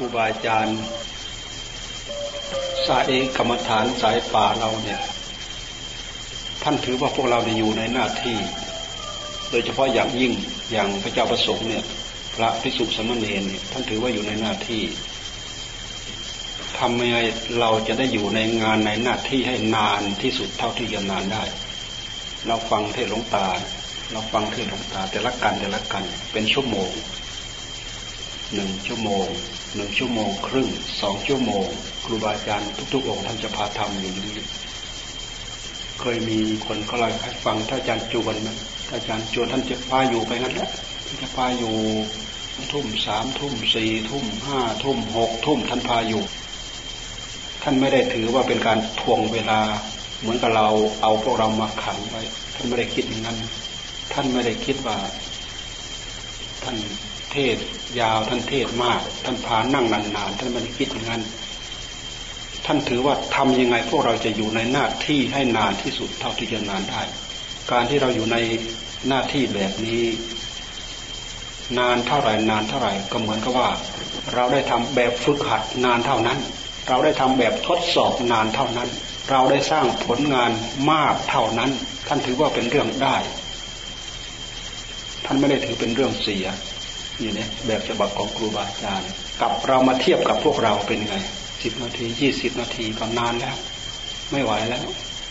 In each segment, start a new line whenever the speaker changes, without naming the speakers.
ครูบาอาจารย์ สายกรรมฐานสายป่าเราเนี่ย ท่านถือว่าพวกเราอยู่ในหน้าที่ โดยเฉพาะอย่างยิ่งอย่างพระเจ้าประสงค์เนี่ย พระพิสุสมณีเนี่ยท่านถือว่าอยู่ในหน้าที่ทำยังไงเราจะได้อยู่ในงานในหน้าที่ให้นานที่สุดเท่าที่จะนานได้ เราฟังเทศหลวงตา เราฟังเทศหลวงตาแต่ละกันแต่ละกันเป็นชั่วโมงหนึ่งชั่วโมง หนึ่งชั่วโมงครึ่งสองชั่วโมง ครูบาอาจารย์ทุก ๆ องค์ท่านจะพาทำอย่างนี้เคยมีคนเขาเล่าให้ฟังถ้านอาจารย์จวนนะถ้านอาจารย์จวนท่านจะพาอยู่ไปงั้นแหละจะพาอยู่ทุ่มสามทุ่มสี่ทุ่มห้าทุ่มหกทุ่มท่านพาอยู่ ท่านไม่ได้ถือว่าเป็นการทวงเวลา เหมือนกับเราเอาพวกเรามาขังไว้ ท่านไม่ได้คิดอย่างนั้น ท่านไม่ได้คิดว่า ท่าน เทศยาวท่านเทศมาก ท่านพานั่งนานๆท่านไม่ได้คิดอย่างนั้น ท่านถือว่าทำยังไงพวกเราจะอยู่ในหน้าที่ให้นานที่สุดเท่าที่จะนานได้ การที่เราอยู่ในหน้าที่แบบนี้ นานเท่าไหร่นานเท่าไหร่ก็เหมือนกับว่า เราได้ทำแบบฝึกหัดนานเท่านั้น เราได้ทำแบบทดสอบนานเท่านั้น เราได้สร้างผลงานมากเท่านั้น ท่านถือว่าเป็นเรื่องได้ ท่านไม่ได้ถือเป็นเรื่องเสีย นี่เนี่ยแบบฉบับของครูบาอาจารย์ กับเรามาเทียบกับพวกเราเป็นไงสิบนาทียี่สิบนาทีก็นานแล้ว ไม่ไหวแล้ว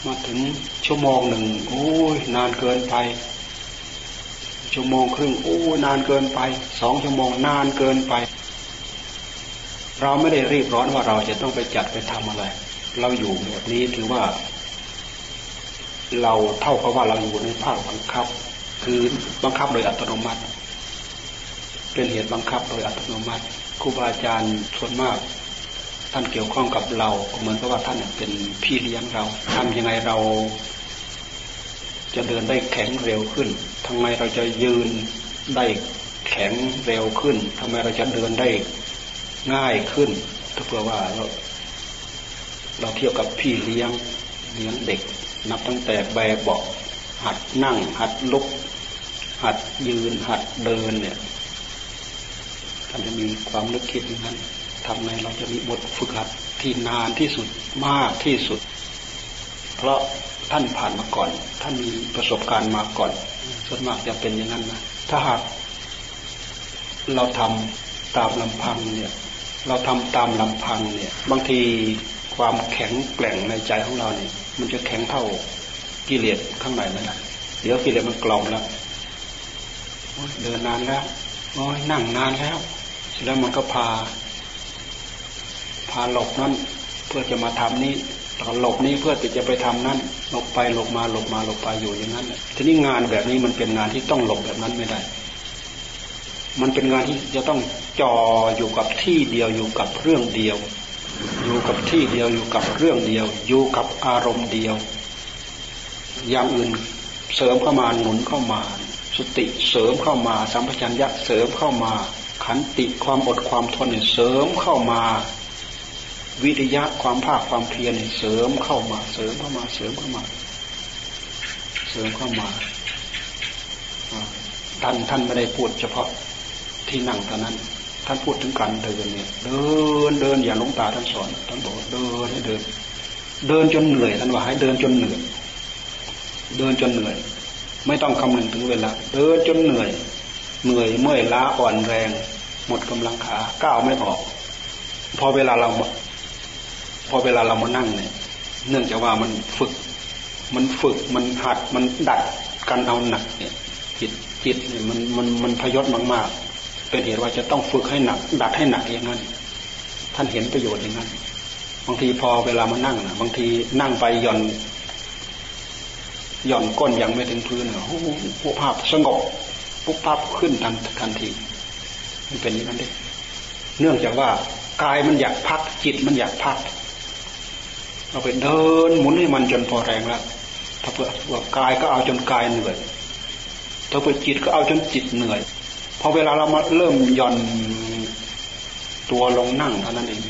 มาถึงชั่วโมงหนึ่งโอ้ยนานเกินไป ชั่วโมงครึ่งโอ้ยนานเกินไปสองชั่วโมงนานเกินไป เราไม่ได้รีบร้อนว่าเราจะต้องไปจัดไปทำอะไร เราอยู่แบบนี้ถือว่า เราเท่ากับว่าเราอยู่ในภาคบังคับ คือบังคับโดยอัตโนมัติ เป็นเหตุบังคับโดยอัตโนมัติครูบาอาจารย์ส่วนมาก ท่านเกี่ยวข้องกับเราเหมือนกับว่าท่านเป็นพี่เลี้ยงเราทำยังไงเรา จะเดินได้แข็งเร็วขึ้นทำไมเราจะยืนได้แข็งเร็วขึ้นทำไมเราจะเดินได้ง่ายขึ้นถ้าเผื่อว่าเราเราเทียบกับพี่เลี้ยงเลี้ยงเด็ก นับตั้งแต่แบเบาหัดนั่ง หัดลุก หัดยืนหัดเดินเนี่ย ท่านจะมีความนึกคิดอย่างนั้นทำไงเราจะมีบทฝึกหัดที่นานที่สุดมากที่สุด เพราะท่านผ่านมาก่อน ท่านมีประสบการณ์มาก่อน ส่วนมากจะเป็นอย่างนั้นนะถ้าหากเราทำตามลำพังเนี่ย เราทำตามลำพังเนี่ย บางทีความแข็งแกร่งในใจของเราเนี่ย มันจะแข็งเท่ากิเลสข้างในนั่นแหละเดี๋ยวกิเลสมันกล่อมแล้วเดินนานแล้วนั่งนานแล้ว แล้วมันก็พา พาหลบนั่นเพื่อจะมาทำนี้ตอนหลบนี้เพื่อที่จะไปทำนั่นหลบไปหลบมาหลบมาหลบไปอยู่อย่างนั้นทีนี้งานแบบนี้มันเป็นงานที่ต้องหลบแบบนั้นไม่ได้ มันเป็นงานที่จะต้องจ่ออยู่กับที่เดียวอยู่กับเรื่องเดียว อยู่กับที่เดียวอยู่กับเรื่องเดียว อยู่กับอารมณ์เดียว อย่างอื่นเสริมเข้ามาหนุนเข้ามา สติเสริมเข้ามา สัมปชัญญะเสริมเข้ามา ขันติความอดความทนเสริมเข้ามา วิริยะความภาคความเพียรเสริมเข้ามา เสริมเข้ามาเสริมเข้ามา เสริมเข้ามาท่านท่านไม่ได้พูดเฉพาะที่นั่งเท่านั้น ท่านพูดถึงการเดินเนี่ย เดินเดินอย่างลงตาท่านสอนท่านบอกเดินให้เดิน เดินจนเหนื่อยท่านว่าให้เดินจนเหนื่อยเดินจนเหนื่อย ไม่ต้องคำนึงถึงเวลา เดินจนเหนื่อย เหนื่อยเมื่อยล้าอ่อนแรง หมดกำลังขาก้าวไม่ออก พอเวลาเรา พอเวลาเรามานั่งเนี่ย เนื่องจากว่ามันฝึก มันฝึกมันหัดมันดัดกันเอาหนักเนี่ย จิตจิตเนี่ยมันมันมันพยศมากๆ เป็นเหตุว่าจะต้องฝึกให้หนัก ดัดให้หนักอย่างนั้น ท่านเห็นประโยชน์อย่างนั้นบางทีพอเวลามานั่งนะบางทีนั่งไปหย่อนหย่อนก้นยังไม่ถึงพื้นโอ้โหภาพสงบปุ๊บปั๊บขึ้นทันทันที มันเป็นอย่างนั้นเองเนื่องจากว่ากายมันอยากพักจิตมันอยากพัก เราไปเดินหมุนให้มันจนพอแรงแล้วถ้าเผื่อว่ากายก็เอาจนกายเหนื่อยถ้าเผื่อจิตก็เอาจนจิตเหนื่อยพอเวลาเรามาเริ่มย่อนตัวลงนั่งเท่านั้นเอง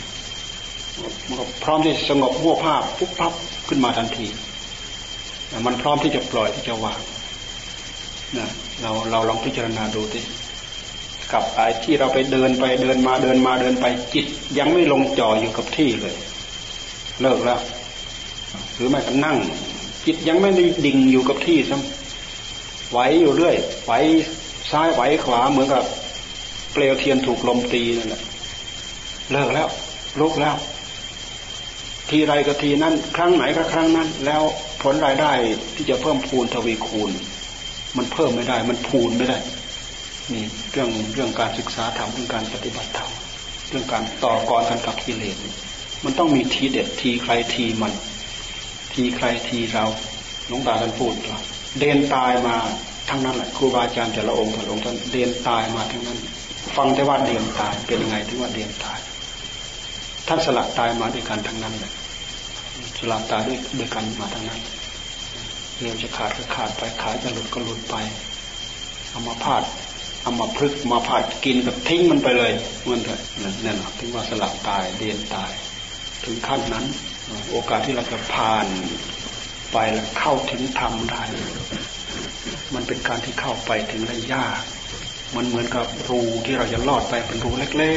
มันก็พร้อมที่สงบหัวภาพปุ๊บปั๊บขึ้นมาทันทีมันพร้อมที่จะปล่อยที่จะวางนะเราเราลองพิจารณาดูที่ กับไอ้ที่เราไปเดินไปเดินมาเดินมาเดินไปจิต ยังไม่ลงจ่ออยู่กับที่เลย เลิกแล้ว หรือไม่ก็นั่ง จิตยังไม่ได้ดิ่งอยู่กับที่ซ้ำไหวอยู่เรื่อยไหวซ้ายไหวขวาเหมือนกับ เปลวเทียนถูกลมตีนั่นแหละเลิกแล้วลุกแล้ว ทีไรก็ทีนั้น ครั้งไหนก็ครั้งนั้น แล้วผลรายได้ที่จะเพิ่มพูนทวีคูณ มันเพิ่มไม่ได้ มันพูนไม่ได้ นี่เรื่องเรื่องการศึกษาธรรมเรื่องการปฏิบัติธรรมเรื่องการต่อกรกันกับกิเลสมันต้องมีทีเด็ดทีใครทีมัน ทีใครทีเราหลวงตาท่านพูดว่าเดินตายมาทั้งนั้นแหละครูบาอาจารย์แต่ละองค์แต่ละองค์ท่านเดินตายมาทั้งนั้น ฟังแต่ว่าเดินตายเป็นยังไงถึงว่าเดินตาย ท่านสละตายมาด้วยกันทั้งนั้นเลยสละตายด้วยด้วยกันมาทั้งนั้นเรียวจะขาดก็ขาดไปขาดจะหลุดก็หลุดไปเอามาพาด เอามาพลึกมาพาดกินกับทิ้งมันไปเลยมันเถอะนั่นแหละถึงว่าสละตายเดียนตาย ถึงขั้นนั้น โอกาสที่เราจะผ่านไปแล้วเข้าถึงธรรมได้ มันเป็นการที่เข้าไปถึงได้ยาก มันเหมือนกับรูที่เราจะลอดไปเป็นรูเล็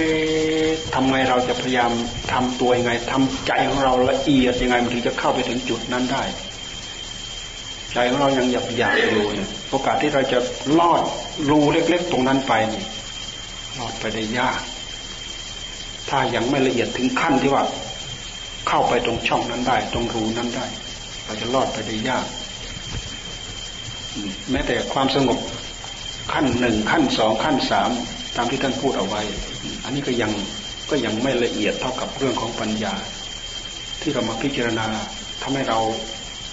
กๆทำไงเราจะพยายามทำตัวยังไงทำใจของเราละเอียดยังไงมันถึงจะเข้าไปถึงจุดนั้นได้ ใจของเรายังหยาบหยาบอยู่โอกาสที่เราจะลอดรูเล็ก ๆ ตรงนั้นไปนี่ลอดไปได้ยาก ถ้ายังไม่ละเอียดถึงขั้นที่ว่า เข้าไปตรงช่องนั้นได้ ตรงรูนั้นได้ เราจะลอดไปได้ยาก แม้แต่ความสงบขั้นหนึ่งขั้นสองขั้นสามตามที่ท่านพูดเอาไว้ อันนี้ก็ยังก็ยังไม่ละเอียดเท่ากับเรื่องของปัญญา ที่เรามาพิจารณาทำให้เรา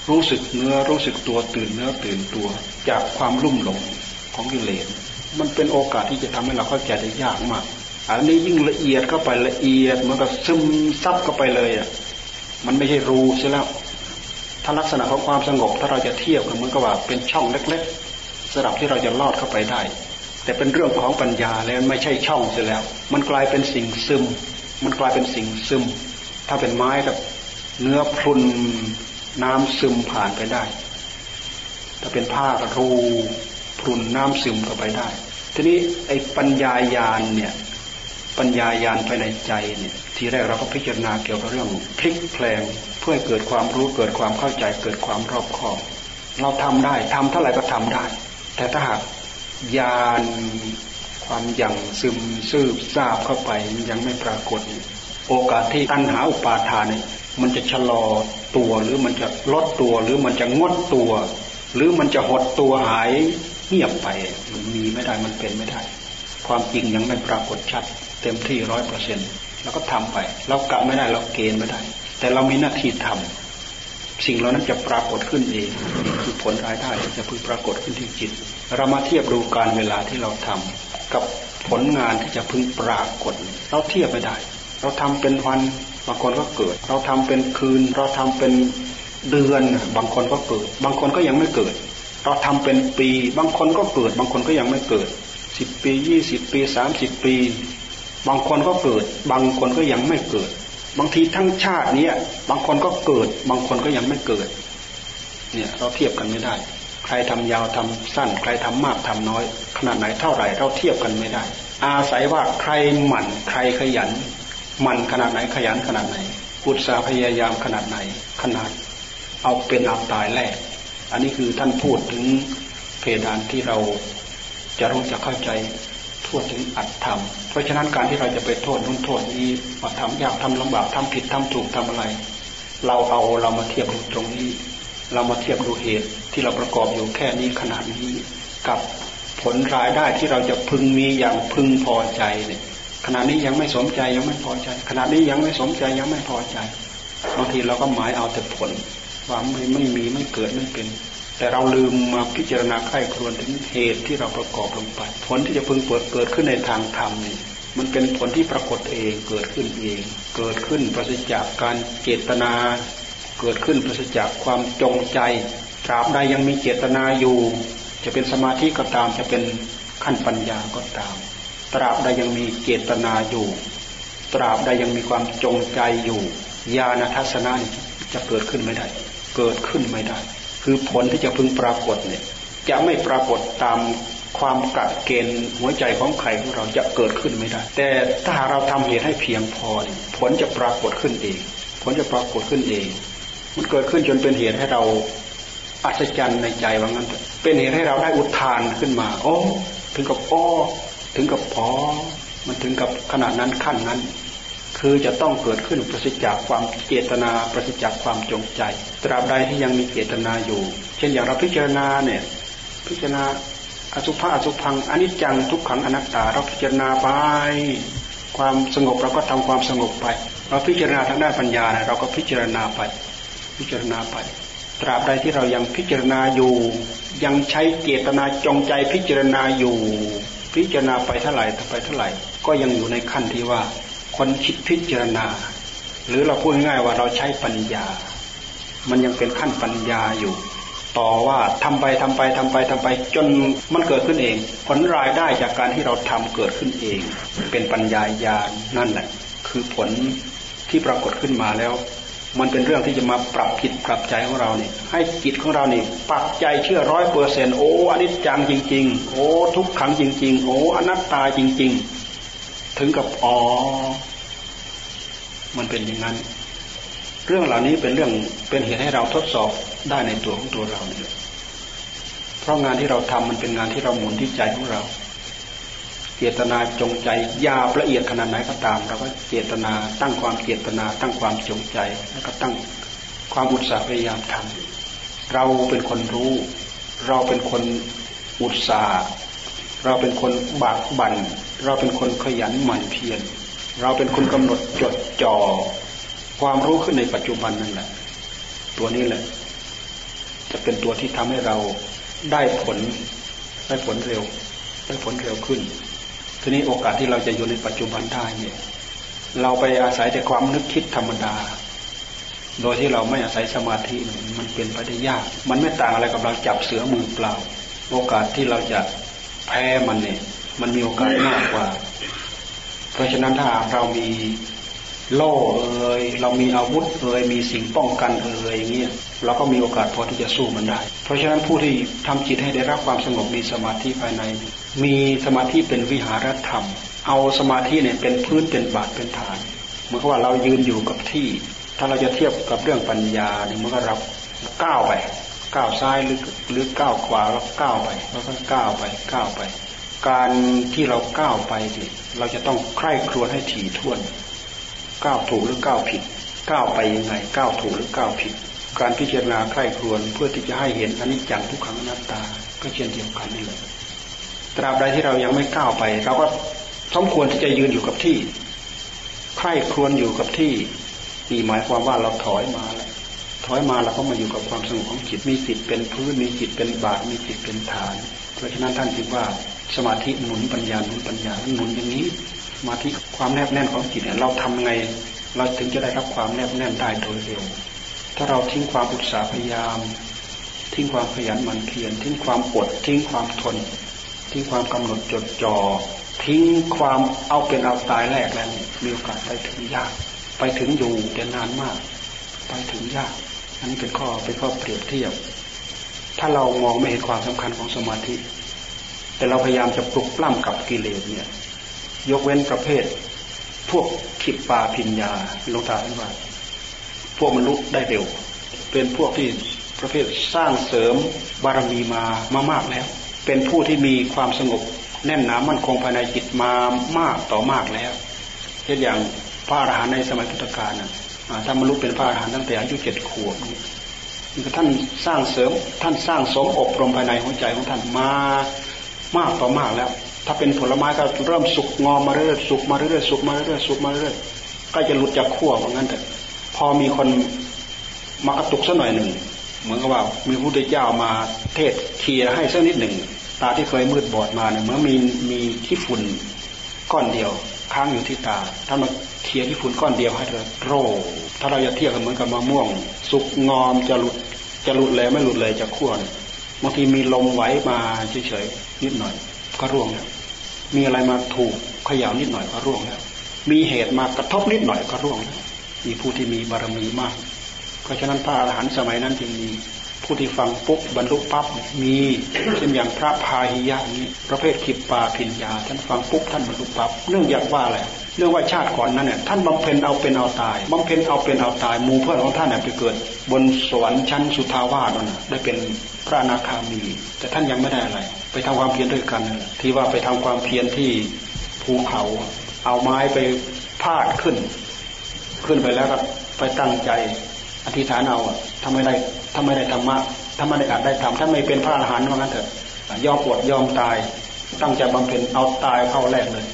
รู้สึกเนื้อรู้สึกตัวตื่นเนื้อตื่นตัว จากความรุ่มหลงของกิเลสมันเป็นโอกาสที่จะทำให้เราเข้าใจได้ยากมาก อันนี้ยิ่งละเอียดเข้าไปละเอียดมันก็ซึมซับเข้าไปเลยอะมันไม่ใช่รูใช่แล้วถ้าลักษณะของความสงบถ้าเราจะเทียบกันมันก็ว่าเป็นช่องเล็กๆสำหรับที่เราจะลอดเข้าไปได้ แต่เป็นเรื่องของปัญญาแล้วไม่ใช่ช่องเสียแล้ว มันกลายเป็นสิ่งซึม มันกลายเป็นสิ่งซึม ถ้าเป็นไม้กับเนื้อพรุน น้ำซึมผ่านไปได้ ถ้าเป็นผ้ากระรูพรุนน้ำซึมเข้าไปได้ ทีนี้ไอ้ปัญญายานเนี่ย ปัญญายานภายในใจเนี่ย ทีแรกเราก็พิจารณาเกี่ยวกับเรื่องพลิกแปลงเพื่อให้เกิดความรู้เกิดความเข้าใจเกิดความรอบคอบ เราทำได้ทำเท่าไหร่ก็ทำได้ แต่ถ้าหากยานความยังซึมซืบทราบเข้าไปยังไม่ปรากฏ โอกาสที่ตัณหาอุปาทานเนี่ยมันจะชะลอ ตัวหรือมันจะลดตัว หรือมันจะงดตัว หรือมันจะหดตัวหายเงียบไปมันมีไม่ได้มันเป็นไม่ได้ ความจริงยังไม่ปรากฏชัด เต็มที่ร้อยเปอร์เซ็นต์แล้วก็ทำไปเรากะไม่ได้เราเกณฑ์ไม่ได้ แต่เรามีหน้าที่ทำสิ่งเหล่านั้นจะปรากฏขึ้นเองคือผลรายได้จะพึงปรากฏขึ้นที่จิต เรามาเทียบดูการเวลาที่เราทำกับผลงานที่จะพึงปรากฏ เราเทียบไม่ได้ เราทำเป็นวัน บางคนก็เกิด เราทำเป็นคืน เราทำเป็นเดือน บางคนก็เกิด บางคนก็ยังไม่เกิด เราทำเป็นปี บางคนก็เกิด บางคนก็ยังไม่เกิดสิบปียี่สิบปีสามสิบปี บางคนก็เกิด บางคนก็ยังไม่เกิด บางทีทั้งชาติเนี้ยบางคนก็เกิด บางคนก็ยังไม่เกิด เนี่ยเราเทียบกันไม่ได้ ใครทำยาวทำสั้น ใครทำมากทำน้อย ขนาดไหนเท่าไหร่เราเทียบกันไม่ได้ อาศัยว่าใครหมั่นใครขยัน มันขนาดไหนขยันขนาดไหน อุตสาหพยายามขนาดไหน ขนาดเอาเป็นเอาตายแรก อันนี้คือท่านพูดถึงเพดานที่เราจะรู้จะเข้าใจทั่วถึงอัตธรรม เพราะฉะนั้นการที่เราจะไปโทษนู้นโทษนี้ว่าทำยากทำลำบากทำผิดทำถูกทำอะไร เราเอาเรามาเทียบดูตรงนี้ เรามาเทียบดูเหตุที่เราประกอบอยู่แค่นี้ขนาดนี้ กับผลรายได้ที่เราจะพึงมีอย่างพึงพอใจเนี่ย ขณะนี้ยังไม่สมใจยังไม่พอใจ ขณะนี้ยังไม่สมใจยังไม่พอใจบางทีเราก็หมายเอาแต่ผลว่าไม่ไม่มีไม่เกิดไม่เป็น แต่เราลืมมาพิจารณาใคร่ครวญถึงเหตุที่เราประกอบลงไป ผลที่จะพึงเปิดเกิดขึ้นในทางธรรมนี่มันเป็นผลที่ปรากฏเองเกิดขึ้นเอง เกิดขึ้นปราศจากการเจตนา เกิดขึ้นปราศจากความจงใจตราบใดยังมีเจตนาอยู่ จะเป็นสมาธิก็ตามจะเป็นขั้นปัญญาก็ตาม ตราบใดยังมีเจตนาอยู่ ตราบใดยังมีความจงใจอยู่ญาณทัศนะจะเกิดขึ้นไม่ได้ เกิดขึ้นไม่ได้ คือผลที่จะพึงปรากฏเนี่ย จะไม่ปรากฏตามความกัดเกณฑ์หัวใจของใครของเราจะเกิดขึ้นไม่ได้ แต่ถ้าเราทำเหตุให้เพียงพอ ผลจะปรากฏขึ้นเอง ผลจะปรากฏขึ้นเอง มันเกิดขึ้นจนเป็นเหตุให้เราอัศจรรย์ในใจว่างั้น เป็นเหตุให้เราได้อุทานขึ้นมา โอ้ ถึงกับอ้อ ถึงกับพอมันถึงกับขนาดนั้นขั้นนั้น คือจะต้องเกิดขึ้นประสิทธิจากความเจตนาประสิทธิจากความจงใจ ตราบใดที่ยังมีเจตนาอยู่ เช่นอย่างเราพิจารณาเนี่ย พิจารณาอสุภะอสุพังอนิจจังทุกขังอนัตตา เราพิจารณาไปความสงบเราก็ทำความสงบไป เราพิจารณาทางด้านปัญญาเราก็พิจารณาไป พิจารณาไป ตราบใดที่เรายังพิจารณาอยู่ ยังใช้เจตนาจงใจพิจารณาอยู่ พิจารณาไปเท่าไหร่ไปเท่าไหร่ ก็ยังอยู่ในขั้นที่ว่า คนคิดพิจารณา หรือเราพูดง่ายว่าเราใช้ปัญญา มันยังเป็นขั้นปัญญาอยู่ ต่อว่าทำไปทำไปทำไปทำไป จนมันเกิดขึ้นเอง ผลรายได้จากการที่เราทำเกิดขึ้นเอง เป็นปัญญาญาณนั่นแหละคือผลที่ปรากฏขึ้นมาแล้ว มันเป็นเรื่องที่จะมาปรับจิตปรับใจของเราเนี่ย ให้จิตของเราเนี่ยปักใจเชื่อร้อยเปอร์เซนโอ้อนิจจังจริง ๆ โอ้ทุกขังจริง ๆ โอ้อนัตตาจริง ๆ ถึงกับอ๋อมันเป็นอย่างนั้น เรื่องเหล่านี้เป็นเรื่องเป็นเหตุให้เราทดสอบได้ในตัวของตัวเราเนี่ยเพราะงานที่เราทำมันเป็นงานที่เราหมุนที่ใจของเรา เจตนาจงใจยาละเอียดขนาดไหนก็ตามเราก็เจตนาตั้งความเจตนา ตั้งความจงใจแล้วก็ตั้งความอุตสาห์พยายามทำเราเป็นคนรู้ เราเป็นคนอุตสาห์เราเป็นคนบากบัน่นเราเป็นคนขยันหมั่นเพียรเราเป็นคนกำหนดจดจ่อความรู้ขึ้นในปัจจุบันนั่นแหละ ตัวนี้แหละ จะเป็นตัวที่ทำให้เราได้ผลได้ผลเร็ว ได้ผลเร็วขึ้น ทีนี้โอกาสที่เราจะอยู่ในปัจจุบันได้เนี่ยเราไปอาศัยแต่ความนึกคิดธรรมดา โดยที่เราไม่อาศัยสมาธิมันเป็นไปได้ยาก มันไม่ต่างอะไรกับเราจับเสือมือเปล่า โอกาสที่เราจะแพ้มันเนี่ย มันมีโอกาสมากกว่า เพราะฉะนั้นถ้าเรามี โล่เอ่ยเรามีอาวุธเอ่ยมีสิ่งป้องกันเอ่ยอย่างเงี้ยเราก็มีโอกาสพอที่จะสู้มันได้ เพราะฉะนั้นผู้ที่ทำจิตให้ได้รับความสงบมีสมาธิภายใน มีสมาธิเป็นวิหารธรรม เอาสมาธิเนี่ยเป็นพื้นเป็นบาทเป็นฐานเหมือนกับว่าเรายืนอยู่กับที่ ถ้าเราจะเทียบกับเรื่องปัญญาเนี่ยมันก็เราก้าวไปก้าวซ้ายหรือหรือก้าวขวาแล้วก้าวไปแล้วก็ก้าวไปก้าวไป การที่เราก้าวไปเนี่ยเราจะต้องใคร่ครวญให้ถี่ถ้วน ก้าวถูกหรือก้าวผิดก้าวไปยังไงก้าวถูกหรือก้าวผิด การพิจารณาใคร่ครวญเพื่อที่จะให้เห็นอนิจจังทุกขังอนัตตา ก็เช่นเดียวกันนี่แหละตราบใดที่เรายังไม่ก้าวไปเราก็สมควรที่จะยืนอยู่กับที่ ใคร่ครวญอยู่กับที่นี่หมายความว่าเราถอยมาแล้วถอยมาเราก็มาอยู่กับความสงบของจิตมีจิตเป็นพื้นมีจิตเป็นบาทมีจิตเป็นฐาน เพราะฉะนั้นท่านจึงว่าสมาธิหนุนปัญญาหนุนปัญญาหนุนอย่างนี้ มาที่ความแนบแน่นของจิตเนี่ยเราทำไง เราถึงจะได้รับความแนบแน่นได้โดยเร็ว ถ้าเราทิ้งความอุตสาห์พยายาม ทิ้งความขยันหมั่นเพียรทิ้งความอดทิ้งความทน ทิ้งความกำหนดจดจ่อทิ้งความเอาเป็นเอาตายแรกแล้วมีโอกาสไปถึงยาก ไปถึงอยู่แต่นานมาก ไปถึงยาก อันนี้เป็นข้อเป็นข้อเปรียบเทียบ ถ้าเรามองไม่เห็นความสำคัญของสมาธิ แต่เราพยายามจะปลุกปล้ำกับกิเลสเนี่ย ยกเว้นประเภท พวกขิปปาพิญญาลงตาท่านว่า พวกมนุษย์ได้เร็ว เป็นพวกที่ประเภทสร้างเสริมบารมีมามามากแล้ว เป็นผู้ที่มีความสงบแน่นหนามั่นคงภายในจิตมามากต่อมากแล้วเช่นอย่างพระอรหันต์ในสมัยพุทธกาลนะท่านบรรลุเป็นพระอรหันต์ตั้งแต่อายุเจ็ดขวบนี่ท่านสร้างเสริมท่านสร้างสมอบรมภายในหัวใจของท่านมามากต่อมากแล้ว ถ้าเป็นผลไม้ก็เริ่มสุกงอมมาเรื่อยสุกมาเรื่อยสุกมาเรื่อยสุกมาเรื่อยก็จะหลุดจากขั้วเหมือนกันแต่พอมีคนมากระตุกสักหน่อยหนึ่งเหมือนกับว่ามีพระพุทธเจ้ามาเทศเคลียให้สักนิดหนึ่งตาที่เคยมืดบอดมาเนี่ยเมื่อมีมีขี้ฝุ่นก้อนเดียวค้างอยู่ที่ตา ถ้ามาเคลียขี้ฝุ่นก้อนเดียวให้เธอโรถ้าเราจะเทียบกันเหมือนกับมะม่วง สุกงอมจะหลุดจะหลุดเลยไม่หลุดเลยจากขั้วบางทีมีลมไหวมาเฉยๆนิดหน่อย ก็ร่วงแล้ว มีอะไรมาถูกขย่านิดหน่อยก็ร่วงแล้ว มีเหตุมากระทบนิดหน่อยก็ร่วงแล้วมีผู้ที่มีบารมีมาก เพราะฉะนั้นพระอรหันต์สมัยนั้นจึงมีผู้ที่ฟังปุ๊บบรรลุปั๊บมีเช่นอย่างพระพาหิยะนี้ประเภทขิปปาพิญญาท่านฟังปุ๊บท่านบรรลุปั๊บเนื่องจากว่าอะไรเรื่องว่าชาติก่อนนั้นเนี่ยท่านบำเพ็ญเอาเป็นเอาตายบำเพ็ญเอาเป็นเอาตายมูเพื่อนของท่านเนี่ยไปเกิด บนสวรรค์ชั้นสุทาวาสนั่นได้เป็นพระอนาคามี แต่ท่านยังไม่ได้อะไร ทำความเพียรด้วยกัน ที่ว่าไปทำความเพียรที่ภูเขา เอาไม้ไปพาดขึ้น ขึ้นไปแล้วก็ไปตั้งใจอธิษฐานเอาถ้าไม่ได้ถ้าไม่ได้ธรรมะถ้าไม่ได้อาจได้ทำถ้าไม่เป็นพระอรหันต์ว่างั้นเถอะยอมปวดยอมตาย ตั้งใจบำเพ็ญเอาตายเข้าแรกเลย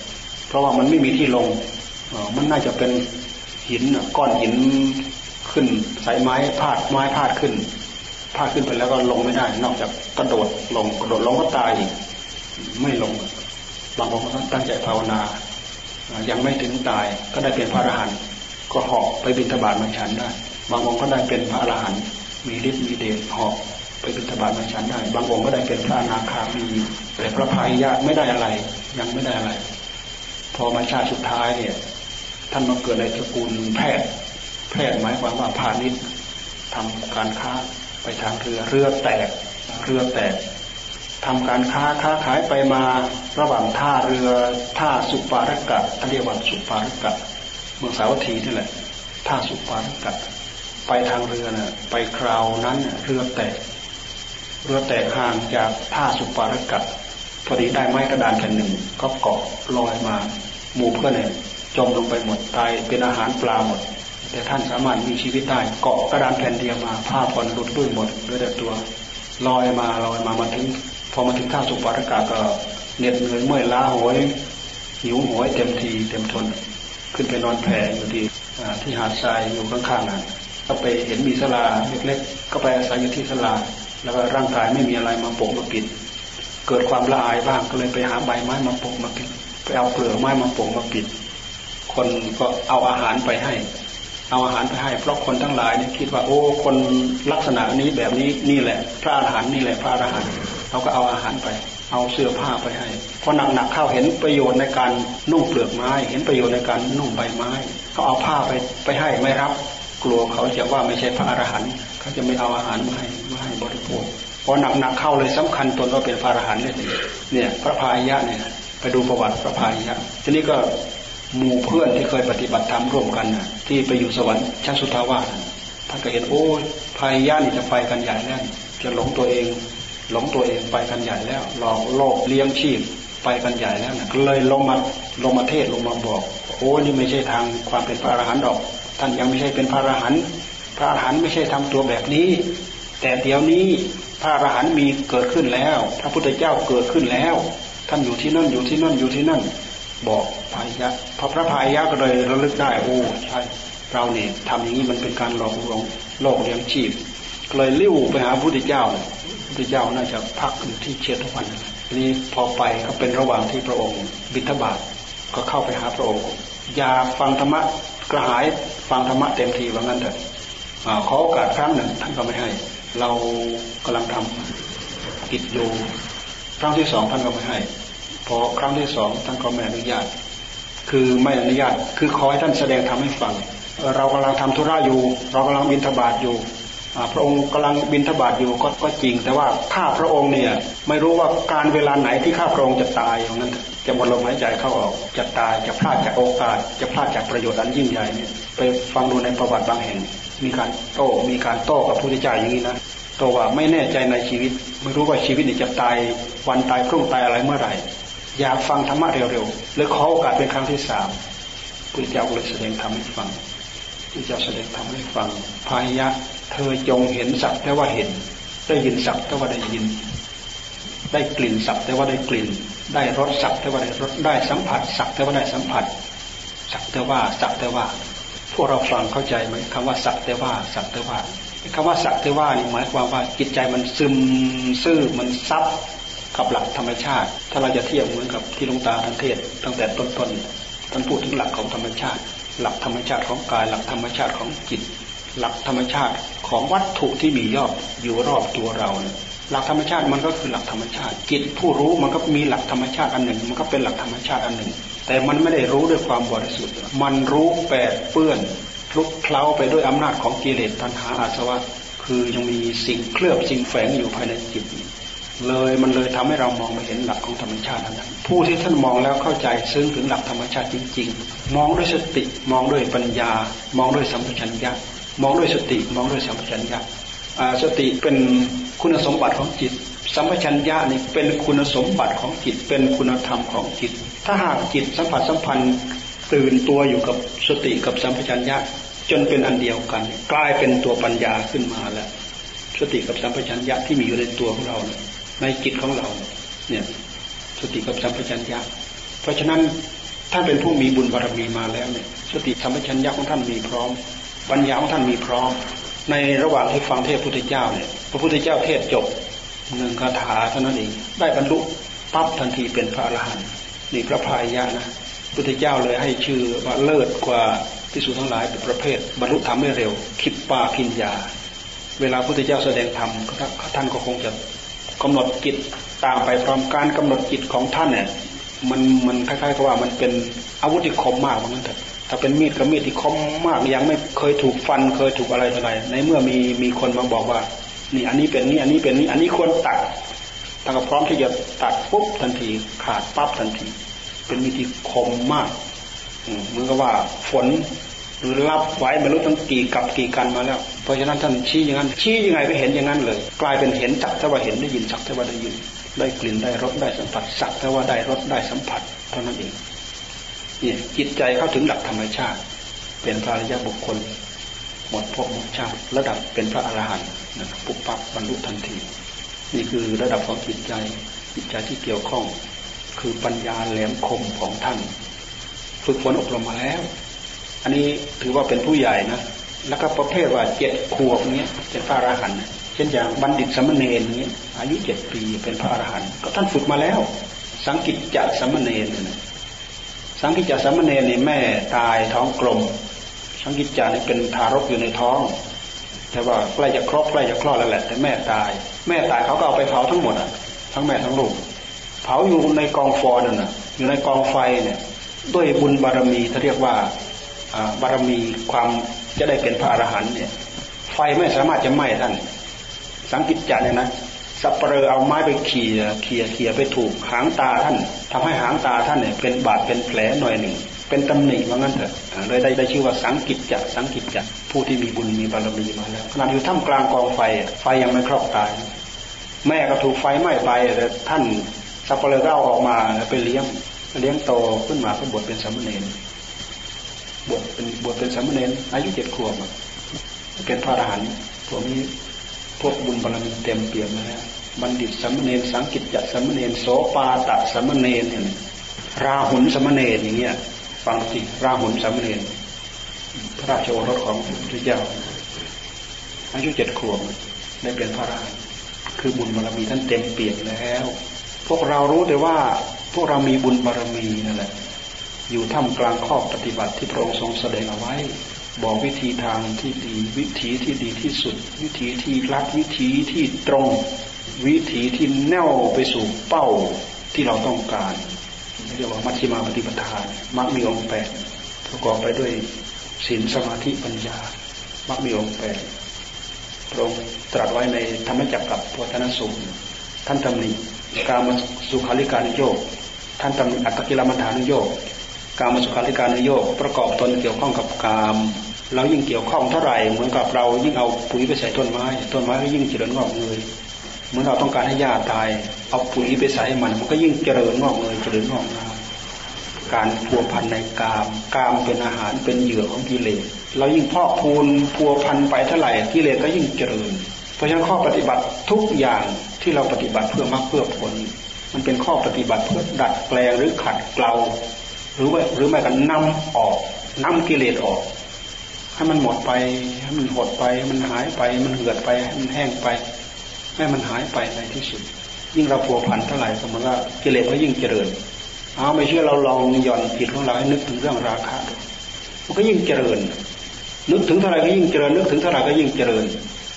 เพราะว่ามันไม่มีที่ลงมันน่าจะเป็นหินก้อนหินขึ้นใส่ไม้พาดไม้พาดขึ้น พาขึ้นไปแล้วก็ลงไม่ได้ นอกจากกระโดดลงกระโดดลงก็ตายอีกไม่ลงบางคนก็ตั้งใจภาวนา ยังไม่ถึงตายก็ได้เป็นพระอรหันต์ก็เหอกไปบิณฑบาตมาฉันได้ บางองค์ก็ได้เป็นพระอรหันต์มีฤทธิ์มีเดชเหอกไปบิณฑบาตมาฉันได้ บางองค์ก็ได้เป็นพระอนาคามีแต่พระพายยะไม่ได้อะไร ยังไม่ได้อะไร พอมาชาติสุดท้ายเนี่ย ท่านมาเกิดในตระกูลแพทย์ แพทย์หมายความว่าพาณิชย์ทำการค้า ไปทางเรือเรือแตกเรือแตกทำการค้าค้าขายไปมาระหว่างท่าเรือท่าสุปารกะท่านเรียกว่าสุปารกะเมืองสาวัตถีนี่แหละท่าสุปารกะไปทางเรือนะ่ะไปคราวนั้นเรือแตก เรือแตกห่างจากท่าสุปารกะพอดีได้ไม้กระดานแผ่นหนึ่ง ก็เกาะลอยมาหมู่เพื่อนเนี่ยจมลงไปหมดตายเป็นอาหารปลาหมด แต่ท่านสามารถมีชีวิตได้เกาะกระดานแผ่นเดียวมาผ้าผ่อนหลุดด้วยหมดด้วยแต่ตัวลอยมาลอยมามาถึง พอมาถึงท่าสุปารกาก็เหน็ดเหนื่อยเมื่อยล้าหวยหิวหวยเต็มทีเต็มทน ขึ้นไปนอนแผ่อยู่ที่ที่หาดทรายอยู่ข้างๆนั้นก็ไปเห็นมีสลาเล็กๆ ก็ไปอาศัยอยู่ที่สลา แล้วก็ร่างกายไม่มีอะไรมาปกมาปิด เกิดความละอายบ้างก็เลยไปหาใบไม้มาปกมาปิด ไปเอาเปลือกไม้มาปกมาปิด คนก็เอาอาหารไปให้ เอาอาหารไปให้ เพราะคนทั้งหลายนี่คิดว่าโอ้คนลักษณะนี้แบบนี้นี่แหละ พระอาหารนี่แหละพระอรหันต์เขาก็เอาอาหารไป เอาเสื้อผ้าไปให้พอหนักๆเข้าเห็นประโยชน์ในการนุ่งเปลือกไม้ เห็นประโยชน์ในการนุ่งใบไม้เขาเอาผ้าไปไปให้ไม่รับกลัวเขาจะว่าไม่ใช่พระอรหันต์เขาจะไม่เอาอาหารมาให้มาให้บริโภคพอหนักๆเข้าเลยสำคัญตนว่าเป็นพระอรหันต์เลยเนี่ย พระพายะเนี่ยไปดูประวัติพระพายะทีนี้ก็หมู่เพื่อนที่เคยปฏิบัติธรรมร่วมกันนะ ที่ไปอยู่สวรรค์ชั้นสุทาวาสท่านก็เห็นโอ้พายะนี่จะไปกันใหญ่แล้วจะหลงตัวเอง หลงตัวเองไปกันใหญ่แล้วหลอกโลกเลี้ยงชีพไปกันใหญ่แล้วนะก็เลยลงมาลงมาเทศลงมาบอก โอ้นี่ไม่ใช่ทางความเป็นพระอรหันต์ดอก ท่านยังไม่ใช่เป็นพระอรหันต์พระอรหันต์ไม่ใช่ทำตัวแบบนี้ แต่เดี๋ยวนี้พระอรหันต์มีเกิดขึ้นแล้วพระพุทธเจ้าเกิดขึ้นแล้ว ท่านอยู่ที่นั่นอยู่ที่นั่นอยู่ที่นั่น บอกพายะพระพระพายะก็เลยระลึกได้โอ้ใช่เราเนี่ยทำอย่างนี้มันเป็นการหลอกลวงโลกเลี้ยงชีพเลยเลิ้ยวไปหาพระพุทธเจ้าพระเจ้าน่าจะพักอยู่ที่เชตวันนี้พอไปก็เป็นระหว่างที่พระองค์ บิณฑบาตก็เข้าไปหาพระองค์อยาฟังธรรมะกระหายฟังธรรมะเต็มทีว่างั้นเถอะขอโอกาสครั้งหนึ่งท่านก็ไม่ให้ เรากำลังทำกิจอยู่ครั้งที่สองท่านก็ไม่ให้ พอครั้งที่สองท่านก็ไม่อนุญาต คือไม่อนุญาต คือขอให้ท่านแสดงทำให้ฟัง เรากำลังทำธุระอยู่ เรากำลังบินทบาทอยู่พระองค์กำลังบินทบาทอยู่ก็ก็จริง แต่ว่าข้าพระองค์เนี่ยไม่รู้ว่าการเวลาไหนที่ข้าพระองค์จะตายอย่างนั้นจะหมดลมหายใจเข้าออกจะตายจะพลาดจากโอกาส จะพลาดจากประโยชน์อันยิ่งใหญ่เนี่ยไปฟังดูในประวัติบางแห่ง มีการโต้มีการโต้กับพระพุทธเจ้าอย่างนี้นะโตว่าไม่แน่ใจในชีวิต ไม่รู้ว่าชีวิตจะตายวันตายพรุ่งตายอะไรเมื่อไหร่ อยากฟังธรรมะเร็วๆเลยขอโอกาสเป็นครั้งที่สามพระเจ้าเลยแสดงธรรมให้ฟังพระเจ้าแสดงธรรมให้ฟังพายะ เธอจงเห็นสักแต่ว่าเห็น ได้ยินสักแต่ว่าได้ยิน ได้กลิ่นสักแต่ว่าได้กลิ่น ได้รสสักแต่ว่าได้รสได้สัมผัส สักแต่ว่าได้สัมผัส สักแต่ว่าสักแต่ว่า พวกเราฟังเข้าใจไหมคำว่าสักแต่ว่าสักแต่ว่าคำว่าสักแต่ว่านี่หมายความว่าจิตใจมันซึมซื่อมันซับ กับหลักธรรมชาติ ถ้าเราจะเทียบเหมือนกับที่ลุงตาท่านเทศ ตั้งแต่ต้นๆท่านพูดถึงหลักของธรรมชาติ หลักธรรมชาติของกาย หลักธรรมชาติของจิต หลักธรรมชาติของวัตถุที่มียอดอยู่รอบตัวเราเนี่ยหลักธรรมชาติมันก็คือหลักธรรมชาติ จิตผู้รู้มันก็มีหลักธรรมชาติอันหนึ่ง มันก็เป็นหลักธรรมชาติอันหนึ่ง แต่มันไม่ได้รู้ด้วยความบริสุทธิ์ มันรู้แปดเปื้อนคลุกเคล้าไปด้วยอำนาจของกิเลสตัณหาอาสวะ คือยังมีสิ่งเคลือบสิ่งแฝงอยู่ภายในจิต เลยมันเลยทำให้เรามองไม่เห็นหลักของธรรมชาตินั้นผู้ที่ท่านมองแล้วเข้าใจซึ้งถึงหลักธรรมชาติจริง ๆ มองด้วยสติมองด้วยปัญญา มองด้วยสัมปชัญญะมองด้วยสติมองด้วยสัมปชัญญะสติเป็นคุณสมบัติของจิต สัมปชัญญะนี่เป็นคุณสมบัติของจิต เป็นคุณธรรมของจิต ถ้าหากจิตสัมผัสสัมพันธ์ตื่นตัวอยู่กับสติกับสัมปชัญญะจนเป็นอันเดียวกัน กลายเป็นตัวปัญญาขึ้นมาแล้ว สติกับสัมปชัญญะที่มีอยู่ในตัวของเรา ในจิตของเรา เนี่ยสติกับสัมปชัญญะเพราะฉะนั้นท่านเป็นผู้มีบุญบารมีมาแล้วเนี่ยสติสัมปชัญญะของท่านมีพร้อม ปัญญาของท่านมีพร้อม ในระหว่างที่ฟังเทศพุทธเจ้าเนี่ยพระพุทธเจ้าเทศจบหนึ่งคาถาเท่านั้นเองได้บรรลุปั๊บทันทีเป็นพระอรหันต์นี่พระพายะนะพุทธเจ้าเลยให้ชื่อว่าเลิศกว่าพิสูจทั้งหลายเป็นประเภท บรรลุธรรมไม่เร็ว คิดปาพิญญาเวลาพุทธเจ้าแสดงธรรมท่านก็คงจะ กำหนดจิตตามไปพร้อมการกำหนดจิตของท่านเนี่ยมันมันคล้ายๆกับว่ามันเป็นอาวุธที่คมมากเหมือนกันถ้าเป็นมีดกับมีดที่คมมากยังไม่เคยถูกฟันเคยถูกอะไรอะไรในเมื่อมีมีคนมาบอกว่า นี่อันนี้เป็นนี่อันนี้เป็นนี่อันนี้ควรตัดท่านก็พร้อมที่จะตัดปุ๊บทันทีขาดปั๊บทันที เป็นมีดที่คมมากเหมือนกับว่าฝน รือรับไว้ไม่รู้ตั้งกี่กับกี่กันมาแล้ว เพราะฉะนั้นท่านชี้อย่างนั้น ชี้ยังไงไปเห็นอย่างนั้นเลย กลายเป็นเห็นจักแต่ว่าเห็นได้ยินจักแต่ว่าได้ยิน ได้กลิ่นได้รสได้สัมผัสสักแต่ว่าได้รสได้สัมผัสเท่านั้นเองเนี่ยจิตใจเข้าถึงหลักธรรมชาติ เป็นพระอริยบุคคล หมดภพหมดชาติ ระดับเป็นพระอรหันต์นะปุ๊บปั๊บบรรลุทันที นี่คือระดับของจิตใจจิตใจที่เกี่ยวข้อง คือปัญญาแหลมคมของท่าน ฝึกฝนอบรมมาแล้ว อันนี้ถือว่าเป็นผู้ใหญ่นะ แล้วก็ประเภทว่าเจ็ดขวบเนี้ยเป็นพระอรหันต์เช่นอย่างบัณฑิตสมณเณรเนี้ยอายุเจ็ดปีเป็นพระอรหันต์ก็ท่านฝึกมาแล้ว สังกิจจะสมณเณรเนี่ยสังกิจจะสมณเณรนี่แม่ตายท้องกลม สังกิจจานี่เป็นทารกอยู่ในท้อง แต่ว่าใกล้จะคลอดใกล้จะคลอดแล้วแหละ แต่แม่ตาย แม่ตายเขาก็เอาไปเผาทั้งหมดอะทั้งแม่ทั้งลูกเผาอยู่ในกองฟอนั่นน่ะ อยู่ในกองไฟเนี่ย ด้วยบุญบารมีเขาเรียกว่า บารมีความจะได้เป็นพระอรหันต์เนี่ย ไฟไม่สามารถจะไหม้ท่าน สังกิจจาเนี่ยนะสับเปลือเอาไม้ไปเขี่ยเขี่ยเขี่ยไปถูกหางตาท่านทำให้หางตาท่านเนี่ยเป็นบาดเป็นแผลหน่อยหนึ่ง เป็นตำหนิว่างั้นเถอะเลยได้ได้ชื่อว่าสังกิจจะสังกิจจะผู้ที่มีบุญมีบารมีมาแล้วขณะอยู่ท่ามกลางกองไฟไฟยังไม่ครอบตาย แม่ก็ถูกไฟไหม้ไปแต่ท่านสับเปลือเล่าออกมาไปเลี้ยงเลี้ยงโตขึ้นมาก็บวชเป็นสามเณร บวชเป็นบวชเป็นสามเณรอายุเจ็ดขวบเป็นพระอรหันต์พวกนี้พวกบุญบารมีเต็มเปี่ยมแล้วบัณฑิตสามเณรสังกิจจสามเณรโสปาตะสามเณรเนี่ยราหุนสามเณรอย่างเงี้ยฟังสิราหุนสามเณรพระราชโอรสของพระเจ้าอายุเจ็ดขวบได้เป็นพระอรหันต์คือบุญบารมีท่านเต็มเปี่ยมแล้ว พวกเรารู้แต่ว่าพวกเรามีบุญบารมีนั่นแหละ อยู่ท่ามกลางข้อปฏิบัติที่พระองค์ทรงแสดงเอาไว้ บอกวิธีทางที่ดีวิธีที่ดีที่สุด วิธีที่รัดวิธีที่ตรง วิธีที่แน่วไปสู่เป้าที่เราต้องการเรียกว่ามัชฌิมาปฏิปทานมักมีองค์แปดประกอบไปด้วยศีลสมาธิปัญญามักมีองค์แปดพระองค์ตรัสไว้ในธรรมจักรกับพัฒนสูตรท่านทำนี้การมสุขาริการโยก ท่านทำอัตกิลมัฐานโยก การมสุขาริการนโยกประกอบตนเกี่ยวข้องกับกามเรายิ่งเกี่ยวข้องเท่าไหร่เหมือนกับเรายิ่งเอาปุ๋ยไปใส่ต้นไม้ ต้นไม้ก็ยิ่งเจริญงอกเงยเหมือนเราต้องการให้หญ้าตาย เอาปุ๋ยไปใส่มัน มันก็ยิ่งเจริญงอกเงยเจริญงอกงามการพัวพันในกาม กามเป็นอาหารเป็นเหยื่อของกิเลสเรายิ่งพอกพูนพัวพันไปเท่าไหร่กิเลสก็ยิ่งเจริญ เพราะฉะนั้นข้อปฏิบัติทุกอย่างที่เราปฏิบัติเพื่อมรรคเพื่อผล มันเป็นข้อปฏิบัติเพื่อดัดแปลงหรือขัดเกลา หรือว่าหรือไม่กันนำออกนำกิเลสออก ให้มันหมดไปให้มันหดไปมันหายไป มันเหือดไปมันแห้งไปให้มันหายไปในที่สุด ยิ่งเราผัวพันเท่าไหร่ก็มันก็กิเลสก็ยิ่งเจริญเอาไม่เชื่อเราลองย่อนจิตของเราให้นึกถึงเรื่องราคะมันก็ยิ่งเจริญ นึกถึงเท่าไหร่ก็ยิ่งเจริญ นึกถึงเท่าไหร่ก็ยิ่งเจริญ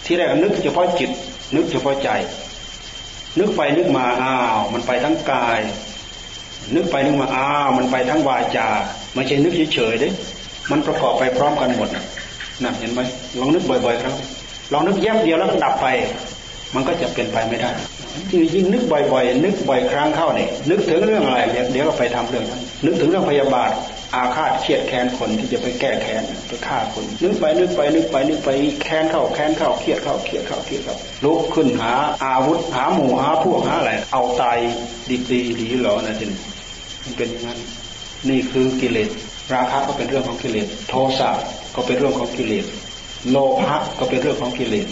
ที่แรกนึกเฉพาะจิต นึกเฉพาะใจ นึกไปนึกมาอ้าว มันไปทั้งกาย นึกไปนึกมาอ้าวมันไปทั้งวาจาไม่ใช่นึกเฉยๆเด้มันประกอบไปพร้อมกันหมดนะเห็นไหมลองนึกบ่อยๆครับลองนึกแยบเดียวแล้วดับไป มันก็จะเป็นไปไม่ได้ยิ่งยิ่งนึกบ่อยๆ นึกบ่อยครั้งเข้าเนี่ยนึกถึงเรื่องอะไรเดี๋ยวก็ไปทำเรื่องนั้นนึกถึงเรื่องพยาบาทอาฆาตเครียดแค้นคนที่จะไปแก้แค้นไปฆ่าคน นึกไปนึกไปนึกไปนึกไปแค้นเข้าแค้นเข้าเครียดเข้าเครียดเข้าเครียดเข้าลุกขึ้นหาอาวุธหาหมู่หาพวกหาอะไรเอาตายดีดีดีหรอนะจิน มันเป็นอย่างนั้น นี่คือกิเลส ราคะก็เป็นเรื่องของกิเลส โทสะก็เป็นเรื่องของกิเลส โลภะก็เป็นเรื่องของกิเลส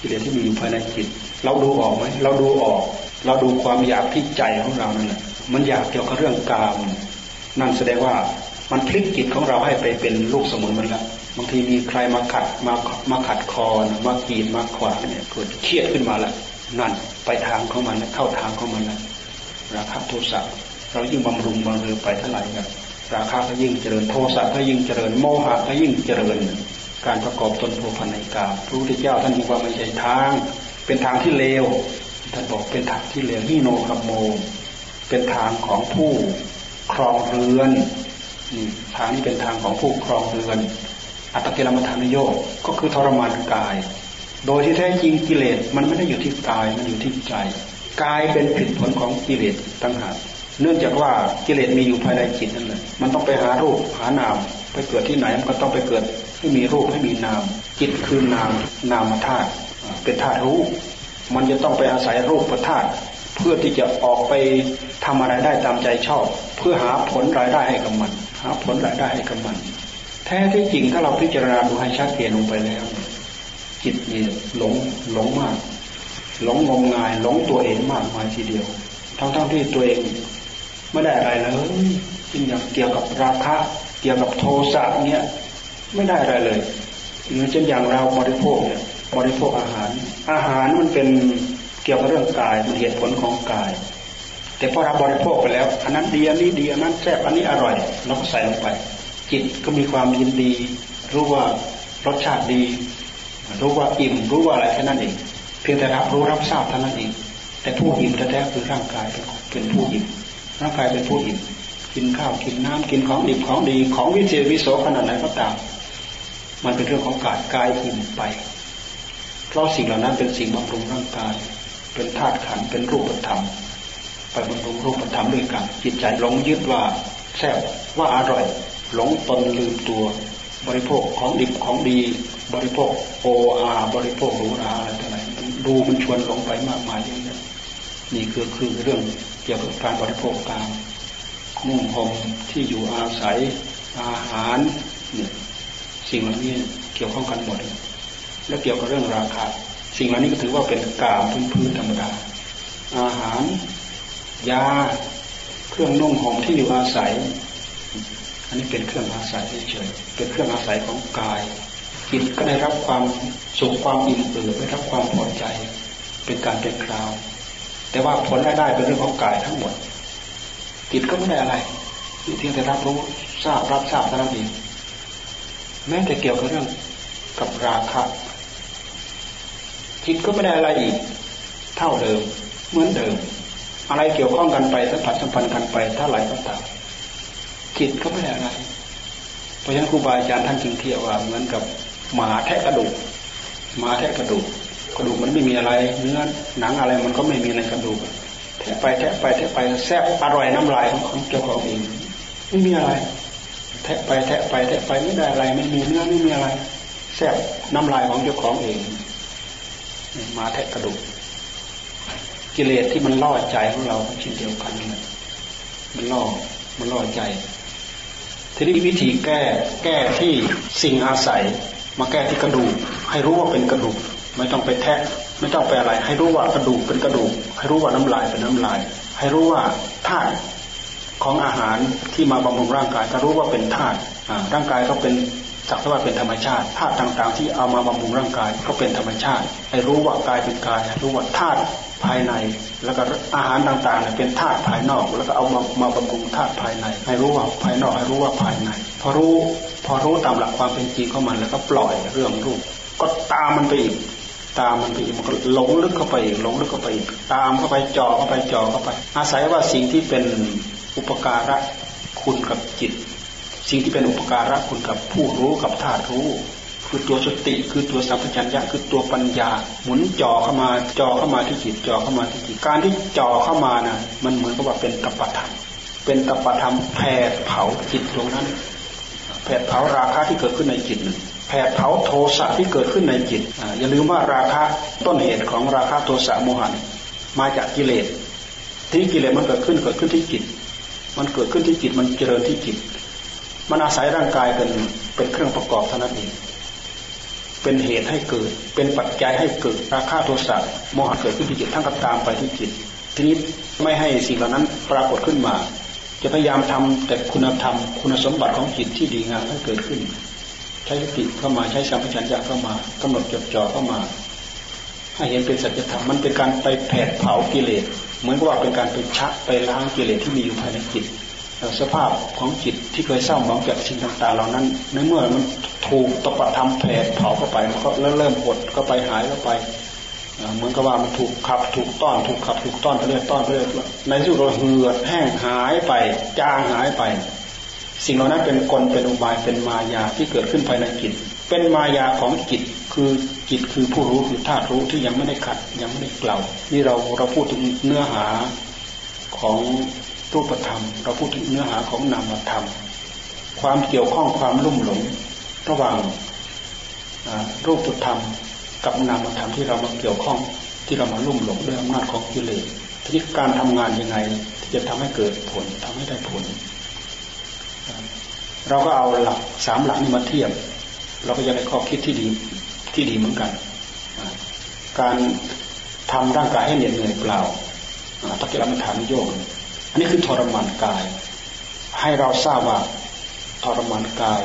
กิเลสที่มีอยู่ภายในจิต เราดูออกไหมเราดูออก เราดูความอยากที่ใจของเรานั่นแหละมันอยากเกี่ยวกับเรื่องกาม นั่นแสดงว่ามันพลิกจิตของเราให้ไปเป็นลูกสมุนมันละบางทีมีใครมาขัดมามาขัดคอมากีดมาขวางเนี่ยเกิดเครียดขึ้นมาละนั่นไปทางของมันเข้าทางของมันละราคะโทสะ เรายิ่งบำรุงบำเรอไปเท่าไหร่ครับราคะก็ยิ่งเจริญโทสะก็ยิ่งเจริญโมหะก็ยิ่งเจริญ การประกอบตนโภพันในกาพระพุทธเจ้าท่านบอกว่าไม่ใช่ทาง เป็นทางที่เลวท่านบอกเป็นทางที่เลวฮิโนคัมโม เป็นทางของผู้ครองเรือนนี่ทางนี้เป็นทางของผู้ครองเรือน อัตตกิลมัฐานโยกก็คือทรมานกาย โดยที่แท้จริงกิเลสมันไม่ได้อยู่ที่กายมันอยู่ที่ใจกายเป็นผลผลของกิเลสตั้งหาก เนื่องจากว่ากิเลสมีอยู่ภายในจิตนั่นแหละมันต้องไปหารูปหานาม ไปเกิดที่ไหนมันก็ต้องไปเกิดให้มีรูปให้มีนาม จิตคือนามนามธาตุเป็นธาตุรู้ มันจะต้องไปอาศัยรูปประธาตุเพื่อที่จะออกไปทำอะไรได้ตามใจชอบ เพื่อหาผลรายได้ให้กับมัน หาผลรายได้ให้กับมัน แท้ที่จริงถ้าเราพิจารณาดูให้ชัดเจนลงไปแล้ว จิตนี่หลงหลงมาก หลงงมงายหลงตัวเองมากมายทีเดียวทั้งๆทที่ตัวเอง ไม่ได้อะไรเลยเช่นอย่างเกี่ยวกับราคะ เกี่ยวกับโทสะเนี่ยไม่ได้อะไรเลยหรือเช่นอย่างเราบริโภคเนี่ยบริโภคอาหาร อาหารมันเป็นเกี่ยวกับเรื่องกายมันเหตุผลของกาย แต่พอเราบริโภคไปแล้วอันนั้นดีอันนี้ดีอันนั้นแซ่บอันนี้อร่อยเราก็ใส่ลงไป จิตก็มีความยินดี รู้ว่ารสชาติดี รู้ว่าอิ่มรู้ว่าอะไรแค่นั้นเองเพียงแต่รับรู้รับทราบเท่านั้นเองแต่ผู้อิ่มแท้ๆคือร่างกายเป็นผู้อิ่ม ร่างกายเป็นผู้อิ่มกินข้าวกินน้ำกินของดิบของดีของวิเศษวิโสขนาดไหนก็ตาม มันเป็นเรื่องของกายกายอิ่มไป เพราะสิ่งเหล่านั้นเป็นสิ่งบำรุงร่างกาย เป็นธาตุขันเป็นรูปธรรมไปบำรุงรูปธรรมด้วยกันจิตใจหลงยึดว่าแซ่บว่าอร่อย หลงตนลืมตัว บริโภคของดิบของดี บริโภคโออาบริโภคหรูหราอะไรต่างๆดูมันชวนหลงไปมากมายอย่างนี้นี่คือคือเรื่อง กี่ยวกับการบริโภคกามนุ่งห่มที่อยู่อาศัยอาหารเนี่ยสิ่งเหล่านี้เกี่ยวข้องกันหมด และเกี่ยวกับเรื่องราคา สิ่งเหล่านี้ก็ถือว่าเป็นกามพื้นๆธรรมดา อาหาร ยา เครื่องนุ่งห่มที่อยู่อาศัย อันนี้เป็นเครื่องอาศัยเฉยเป็นเครื่องอาศัยของกายจิตก็ได้รับความสุขความอิ่มเอิบได้รับความพอใจ เป็นการเป็นคราว แต่ว่าผลรายได้เป็นเรื่องของกายทั้งหมดจิตก็ไม่ได้อะไรเพียงแต่รับรู้ทราบรับทราบเท่านั้นเองแม้แต่เกี่ยวกับเรื่องกับราคะจิตก็ไม่ได้อะไรอีก เท่าเดิม เหมือนเดิม อะไรเกี่ยวข้องกันไปสัมผัสสัมพันธ์กันไปถ้าไหลก็ตามจิตก็ไม่ได้อะไรเพราะฉะนั้นครูบาอาจารย์ท่านจึงเทียบว่าเหมือนกับหมาแทะกระดูกหมาแทะกระดูก ระดูกมันไม่มีอะไร เนื้อหนังอะไรมันก็ไม่มีในกระดูกแทะไปแทะไปแทะไปแซ่บอร่อยน้ำลายของของเจ้าของเองไม่มีอะไร แทะไปแทะไปแทะไปไม่ได้อะไร ไม่มีเนื้อไม่มีอะไรแซ่บน้ำลายของเจ้าของเองมาแทะกระดูก กิเลสที่มันล่อใจของเราเช่นเดียวกันเลยมันล่อมันล่อใจ ทีนี้วิธีแก้แก้ที่สิ่งอาศัย มาแก้ที่กระดูก ให้รู้ว่าเป็นกระดูก ไม่ต้องไปแทะไม่ต้องไปอะไร ให้รู้ว่ากระดูกเป็นกระดูก ให้รู้ว่าน้ำลายเป็นน้ำลาย ให้รู้ว่าธาตุของอาหารที่มาบำรุงร่างกายก็รู้ว่าเป็นธาตุร่างกายก็เป็นจักว่าเป็นธรรมชาติธาตุต่างๆ ที่เอามาบำรุงร่างกายก็เป็นธรรมชาติ ให้รู้ว่ากายเป็นกายรู้ว่าธาตุภายใน แล้วก็อาหารต่างๆเป็นธาตุภายนอก แล้วก็เอามามาบำรุงธาตุภายใน ให้รู้ว่าภายนอกให้รู้ว่าภายใน พอรู้พอรู้ตามหลักความเป็นจริงของมันแล้วก็ปล่อยเรื่องรูป ก็ตามมันไปอีก ตามมันไปมันก็หลงลึกเข้าไปอีกหลงลึกเข้าไปอีกตามเข้าไปจ่อเข้าไปจ่อเข้าไป อาศัยว่าสิ่งที่เป็นอุปการะคุณกับจิต สิ่งที่เป็นอุปการะคุณกับผู้รู้กับธาตุรู้ คือตัวสติคือตัวสัมปชัญญะคือตัวปัญญา หมุนจ่อเข้ามาจ่อเข้ามาที่จิตจ่อเข้ามาที่จิตการที่จ่อเข้ามานะ่ะมันเหมือนกับว่าเป็นตปะธรรมเป็นตปะธรรมแผดเผาจิตตรงนั้นแผดเผาราคะที่เกิดขึ้นในจิต แผดเผาโทสะที่เกิดขึ้นในจิตอย่าลืมว่าราคะต้นเหตุของราคะโทสะโมหะมาจากกิเลส ที่กิเลสมันเกิดขึ้นเกิดขึ้นที่จิต มันเกิดขึ้นที่จิตมันเจริญที่จิต มันอาศัยร่างกายเป็นเป็นเครื่องประกอบเท่านั้นเองเป็นเหตุให้เกิด เป็นปัจจัยให้เกิดราคะโทสะโมหะเกิดขึ้นที่จิตทั้งกับตามไปที่จิต ทีนี้ไม่ให้สิ่งเหล่านั้นปรากฏขึ้นมา จะพยายามทำแต่คุณธรรม คุณสมบัติของจิตที่ดีงามให้เกิดขึ้น ช้สติเข้ามาใช้สัมผัสัญญาเข้ามากำหนดจดจ่อเข้ามา ให้เห็นเป็นสัจธรรมมันเป็นการไปแผดเผากิเลสเหมือนกับว่าเป็นการไปชักไปล้างกิเลสที่มีอยู่ภายในจิตสภาพของจิตที่เคยเศร้าหมองจากสิ่งต่างๆเหล่านั้นในเมื่อมันถูกตปะทำแผลเผาเข้าไปมันก็เริ่มหดก็ไปหายเข้าไปเหมือนกับว่ามันถูกขับถูกต้อน ถูกขับถูกต้อนไปเรื่อยต้อนไปเรื่อยในที่สุดเราเหือดแห้งหายไปจางหายไป สิ่งเหล่านั้นเป็นกลเป็นอุบายเป็นมายาที่เกิดขึ้นภายในจิต เป็นมายาของจิตคือจิตคือผู้รู้คือธาตุรู้ที่ยังไม่ได้ขัดยังไม่ได้เกล่านี่เราเราพูดถึงเนื้อหาของรูปธรรม เราพูดถึงเนื้อหาของนามธรรม ความเกี่ยวข้องความลุ่มหลง ระหว่างรูปธรรมกับนามธรรมที่เรามาเกี่ยวข้องที่เรามาลุ่มหลงด้วยอำนาจของกิเลสทีนี้การทำงานยังไงที่จะทำให้เกิดผลทำให้ได้ผล เราก็เอาหลักสามหลักนี้มาเทียบ เราก็จะได้ข้อคิดที่ดีที่ดีเหมือนกัน การทำร่างกายให้เหนื่อยเหนื่อยเปล่าตะเกียบมันฐานโยกอันนี้คือทรมานกาย ให้เราทราบว่าทรมานกาย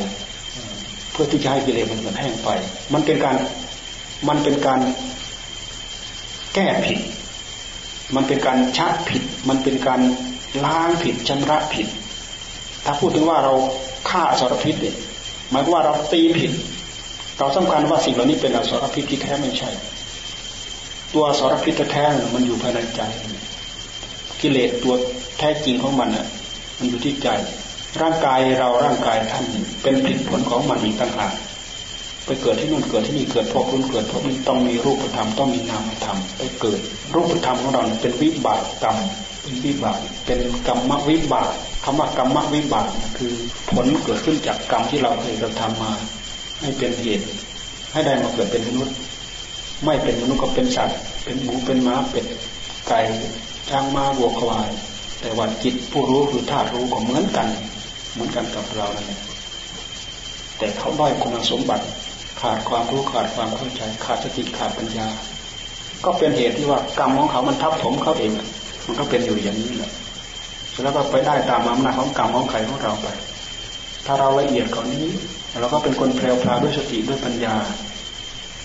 เพื่อที่จะให้กิเลสมันมันแห้งไป มันเป็นการมันเป็นการแก้ผิด มันเป็นการชักผิด มันเป็นการล้างผิดชำระผิด ถ้าพูดถึงว่าเรา ฆ่าสารพิษเนี่ยหมายว่าเราตีผิด เราสำคัญว่าสิ่งเหล่านี้เป็นอสรพิษที่แท้ไม่ใช่ ตัวสารพิษแท้มันอยู่ภายในใจ กิเลสตัวแท้จริงของมันอะ มันอยู่ที่ใจ ร่างกายเราร่างกายท่านเป็นผลผลของมันอีกต่างหากไปเกิดที่นู่นเกิดที่นี่เกิดพวกนู้นเกิดพวกนี้ต้องมีรูปธรรมต้องมีนามธรรมไปเกิด รูปธรรมของเราเป็นวิบากกรรมเป็นวิบากเป็นกรรมวิบาก คำว่ากรรมวิบากคือผลเกิดขึ้นจากกรรมที่เราเคยกระทำมา ให้เป็นเหตุ ให้ได้มาเกิดเป็นมนุษย์ ไม่เป็นมนุษย์ก็เป็นสัตว์ เป็นหมูเป็นม้าเป็ดไก่ช้างม้าวัวควาย แต่ว่าจิตผู้รู้คือธาตุรู้ก็เหมือนกัน เหมือนกันกับเราเนี่ยแต่เขาด้อยคุณสมบัติขาดความรู้ขาดความเข้าใจขาดสติขาดปัญญา ก็เป็นเหตุที่ว่ากรรมของเขามันทับถมเขาเอง มันก็เป็นอยู่อย่างนี้แหละ แล้วก็ไปได้ตามอำนาจของกรรมของใครของเราไป ถ้าเราละเอียดกว่านี้ เราก็เป็นคนแปลวพาด้วยสติด้วยปัญญา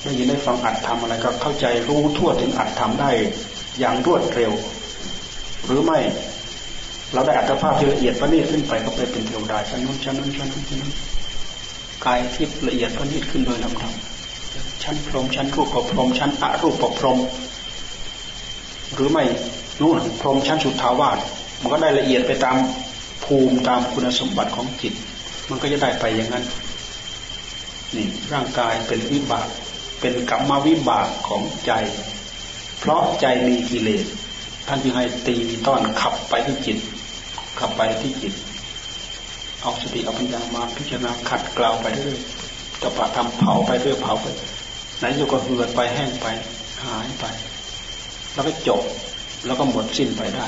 ได้ยินได้ฟังอัดทำอะไรก็เข้าใจรู้ทั่วถึงอัดทำได้อย่างรวดเร็ว หรือไม่ เราได้อัตภาพที่ละเอียดประณีตขึ้นไปก็ไปเป็นเทวดาชั้นนู้นชั้นนู้นชั้นนู้นชั้นนู้นกายที่ละเอียดประณีตขึ้นโดยลำดับชั้นพรหมชั้นรูปพรหมชั้นอรูปพรหมหรือไม่นู่นพรหมชั้นสุทธาวาส มันก็ได้ละเอียดไปตามภูมิตามคุณสมบัติของจิต มันก็จะได้ไปอย่างนั้นนี่ร่างกายเป็นวิบาก เป็นกรรมวิบากของใจ เพราะใจมีกิเลสท่านจึงให้ตีต้อนขับไปที่จิต ขับไปที่จิต เอาสติเอาปัญญามาพิจารณาขัดเกลาไปเรื่อยตะปะทำเผาไปเรื่อยเผาไปไหนอยู่ก็เหือดไปแห้งไปหายไป แล้วก็จบแล้วก็หมดสิ้นไปได้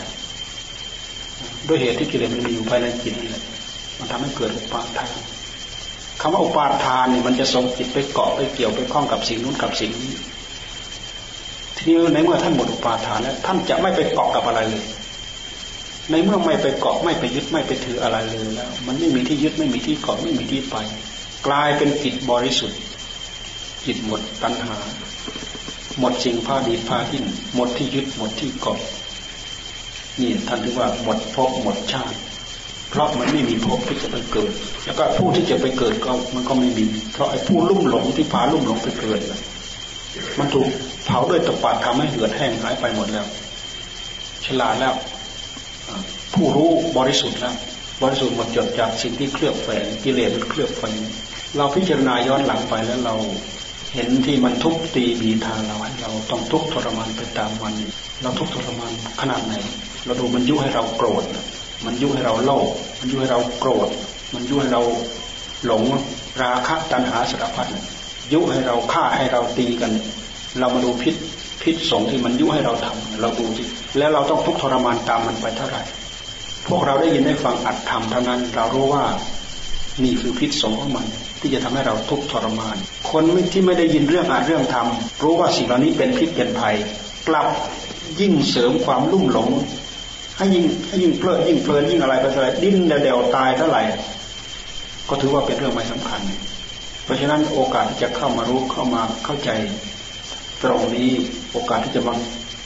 ด้วยเหตุที่กิเลสมันมีอยู่ภายในจิตนี่แหละมันทำให้เกิดอุปาทานคำว่าอุปาทานเนี่ยมันจะส่งจิตไปเกาะไปเกี่ยวไปคล้องกับสิ่งนู้นกับสิ่งนี้ทีนี้ในเมื่อท่านหมดอุปาทานแล้วท่านจะไม่ไปเกาะกับอะไรเลย ในเมื่อไม่ไปเกาะไม่ไปยึดไม่ไปถืออะไรเลยแล้ว มันไม่มีที่ยึดไม่มีที่เกาะไม่มีที่ไป กลายเป็นจิตบริสุทธิ์ จิตหมดปัญหา หมดสิ่งพาดีพาหินหมดที่ยึดหมดที่เกาะ นี่ท่านเรียกว่าหมดภพหมดชาติ เพราะมันไม่มีภพที่จะไปเกิด แล้วก็ผู้ที่จะไปเกิดก็มันก็ไม่มี เพราะไอ้ผู้ลุ่มหลงที่พาลุ่มหลงไปเกิดมันถูกเผาด้วยตะปาดทำให้เหือดแห้งหายไปหมดแล้ว ฉลาดแล้วผู้รู้บริสุทธิ์แล้วบริสุทธิ์หมดจดจากสิ่งที่เคลือบแฝงกิเลสมันเคลือบแฝงเราพิจารณาย้อนหลังไปแล้วเราเห็นที่มันทุบตีบีทางเราเราต้องทุกทรมานไปตามวัน เราทุกทรมานขนาดไหน เราดูมันยุให้เราโกรธ มันยุให้เราโลภมันยุให้เราโกรธ มันยุให้เราหลงราคะตัณหาสารพัดยุให้เราฆ่าให้เราตีกัน เรามาดูพิษพิษสงที่มันยุให้เราทำเราดูสิแล้วเราต้องทุกทรมานตามมันไปเท่าไหร่ พวกเราได้ยินได้ฟังอัดธรรมเท่านั้น เรารู้ว่านี่คือพิษสงของมัน ที่จะทำให้เราทุกข์ทรมาน คนที่ไม่ได้ยินเรื่องอาเรื่องธรรมรู้ว่าสิ่งเหล่านี้เป็นพิษเป็นภัยกลับยิ่งเสริมความลุ่มหลง ให้ยิ่งให้ยิ่งเพลิดยิ่งเพลินยิ่งอะไรไปเท่าไรดิ้นเดวตายเท่าไหร่ ก็ถือว่าเป็นเรื่องไม่สำคัญ เพราะฉะนั้นโอกาสที่จะเข้ามารู้เข้ามาเข้าใจ ตรงนี้โอกาสที่จะมา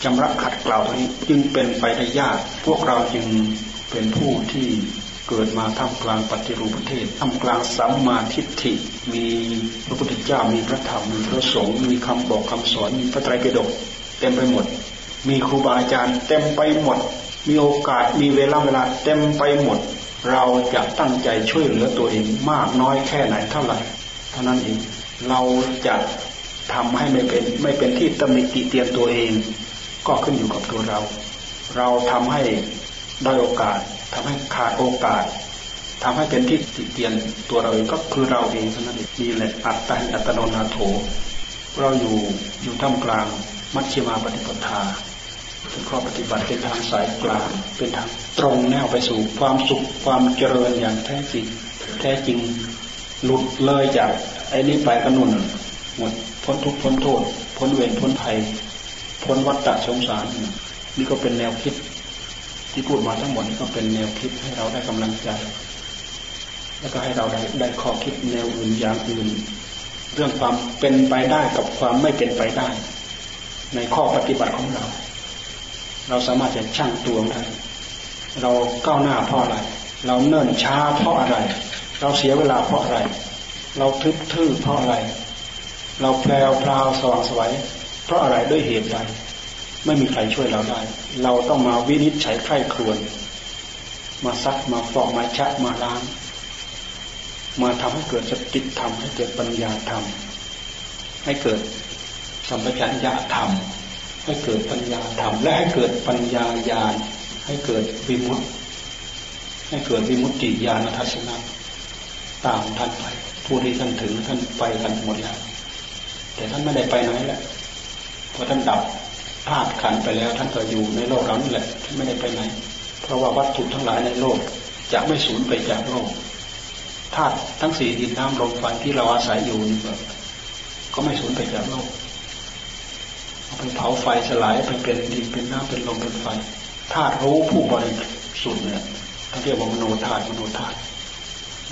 จำรักขัดเกลาตรงนี้จึงเป็นไปได้ยาก พวกเราจึงเป็นผู้ที่เกิดมาท่ามกลางปฏิรูปประเทศท่ามกลางสัมมาทิฏฐิ มีพระพุทธเจ้ามีพระธรรมมีพระสงฆ์มีคำบอกคำสอนมีพระไตรปิฎกเต็มไปหมด มีครูบาอาจารย์เต็มไปหมด มีโอกาสมีเวลาเวลาเต็มไปหมด เราจะตั้งใจช่วยเหลือตัวเองมากน้อยแค่ไหนเท่าไหร่เท่านั้นเองเราจะทำให้ไม่เป็นไม่เป็นที่ตำหนิติเตียนตัวเอง ก็ขึ้นอยู่กับตัวเรา เราทำให้ได้โอกาสทำให้ขาดโอกาสทำให้เป็นที่ติเตียนตัวเราเองก็คือเราเองเท่านั้นเองนี่แหละอัตตาอัตโนนาโถ เราอยู่อยู่ท่ามกลางมัชฌิมาปฏิปทา ข้อปฏิบัติเป็นทางสายกลางเป็นทางตรงแนวไปสู่ความสุขความเจริญอย่างแท้จริงแท้จริงหลุดเลยจากไอ้นี้ไปก็นุ่นหมดพ้นทุกข์พ้นโทษ พ้นเวรพ้นภัย พ้นวัฏฏะสงสาร นี่ก็เป็นแนวคิด ที่พูดมาทั้งหมดนี้ก็เป็นแนวคิดให้เราได้กำลังใจ แล้วก็ให้เราได้ได้ข้อคิดแนวอื่นอย่างอื่น เรื่องความเป็นไปได้กับความไม่เป็นไปได้ ในข้อปฏิบัติของเรา เราสามารถจะชั่งตวงได้เราก้าวหน้าเพราะอะไร เราเนิ่นช้าเพราะอะไร เราเสียเวลาเพราะอะไร เราทึบทื่อเพราะอะไร เราแพลวพราวสว่างสวยเพราะอะไรด้วยเหตุใดไม่มีใครช่วยเราได้ เราต้องมาวินิจฉัยไข้ครวน มาซักมาฟอกมาชะมาล้าง มาทำให้เกิดสติธรรมให้เกิดปัญญาธรรม ให้เกิดสัมปชัญญะธรรม ให้เกิดปัญญาธรรมและให้เกิดปัญญาญาณให้เกิดวิมุตติให้เกิดวิมุตติญาณทัศนะตามท่านไป ผู้ที่ท่านถึงท่านไปกันหมดแล้ว แต่ท่านไม่ได้ไปไหนแหละเพราะท่านดับธาตุขันไปแล้ว ท่านก็อยู่ในโลกเรานี่แหละท่านไม่ได้ไปไหน เพราะว่าวัตถุทั้งหลายในโลกจะไม่สูญไปจากโลกธาตุทั้งสี่ดินน้ำลมไฟที่เราอาศัยอยู่นี่ก็ไม่สูญไปจากโลก ไปเผาไฟสลายไปเป็นดินเป็นน้ำเป็นลมเป็นไฟธาตุรู้ผู้บริสุทธิ์เนี่ยท่านเรียกว่ามโนธาตุมโนธาตุ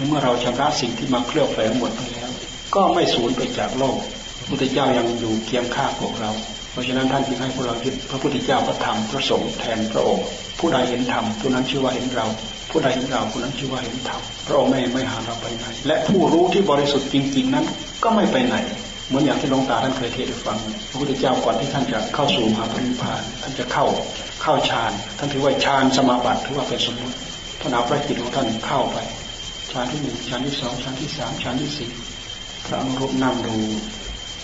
เมื่อเราชำระสิ่งที่มาเคลือบแฝงหมดไปแล้ว ก็ไม่สูญไปจากโลกพระพุทธเจ้ายังอยู่เคียงข้าพวกเรา เพราะฉะนั้นท่านจึงให้พวกเรายึดพระพุทธเจ้าพระธรรมพระสงฆ์แทนพระองค์ ผู้ใดเห็นธรรมผู้นั้นชื่อว่าเห็นเรา ผู้ใดเห็นเราผู้นั้นชื่อว่าเห็นธรรมพระองค์ไม่ไม่หาเราไปไหน และผู้รู้ที่บริสุทธิ์จริง ๆ นั้นก็ไม่ไปไหน เหมือนอย่างที่หลวงตาท่านเคยเทศให้ฟังพระพุทธเจ้าก่อนที่ท่านจะเข้าสู่มหาปรินิพพานท่านจะเข้าเข้าฌานท่านถือว่าฌานสมาบัติถือว่าเป็นสมมติท่านเอาพระจิตของท่านเข้าไปฌานที่หนึ่งฌานที่สองฌานที่สามฌานที่สี่พระอนุรุปนำดู